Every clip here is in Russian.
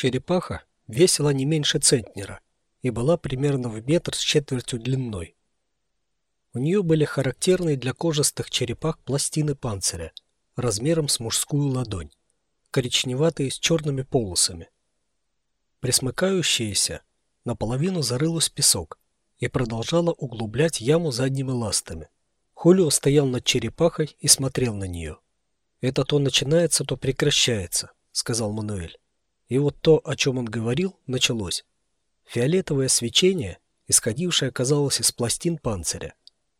Черепаха весила не меньше центнера и была примерно в метр с четвертью длиной. У нее были характерные для кожистых черепах пластины панциря размером с мужскую ладонь, коричневатые с черными полосами. Присмыкающаяся наполовину зарылась песок и продолжала углублять яму задними ластами. Хулио стоял над черепахой и смотрел на нее. «Это то начинается, то прекращается», — сказал Мануэль. И вот то, о чем он говорил, началось. Фиолетовое свечение, исходившее, казалось, из пластин панциря.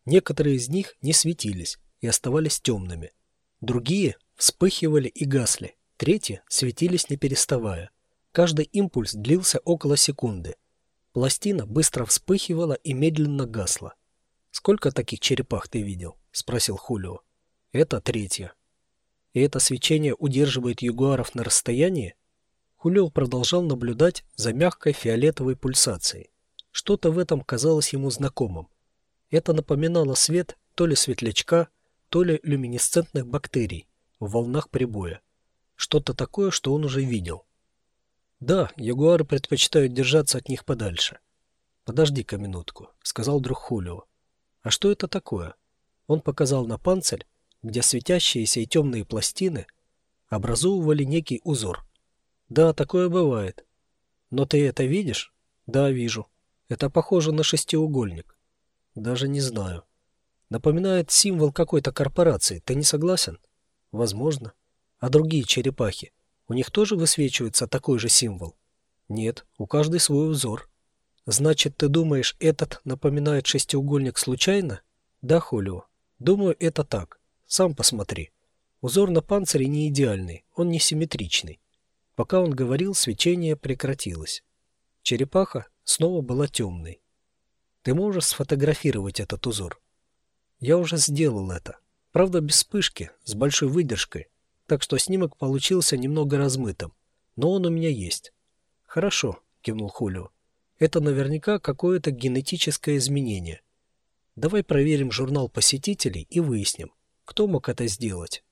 Некоторые из них не светились и оставались темными. Другие вспыхивали и гасли, третьи светились не переставая. Каждый импульс длился около секунды. Пластина быстро вспыхивала и медленно гасла. «Сколько таких черепах ты видел?» — спросил Хулио. «Это третья». «И это свечение удерживает ягуаров на расстоянии?» Хулио продолжал наблюдать за мягкой фиолетовой пульсацией. Что-то в этом казалось ему знакомым. Это напоминало свет то ли светлячка, то ли люминесцентных бактерий в волнах прибоя. Что-то такое, что он уже видел. Да, ягуары предпочитают держаться от них подальше. Подожди-ка минутку, сказал друг Хулио. А что это такое? Он показал на панцирь, где светящиеся и темные пластины образовывали некий узор. Да, такое бывает. Но ты это видишь? Да, вижу. Это похоже на шестиугольник. Даже не знаю. Напоминает символ какой-то корпорации. Ты не согласен? Возможно. А другие черепахи? У них тоже высвечивается такой же символ? Нет, у каждой свой узор. Значит, ты думаешь, этот напоминает шестиугольник случайно? Да, Хулио. Думаю, это так. Сам посмотри. Узор на панцире не идеальный, он не симметричный. Пока он говорил, свечение прекратилось. Черепаха снова была темной. Ты можешь сфотографировать этот узор? Я уже сделал это. Правда, без вспышки, с большой выдержкой, так что снимок получился немного размытым. Но он у меня есть. Хорошо, кивнул Хулио. Это наверняка какое-то генетическое изменение. Давай проверим журнал посетителей и выясним, кто мог это сделать.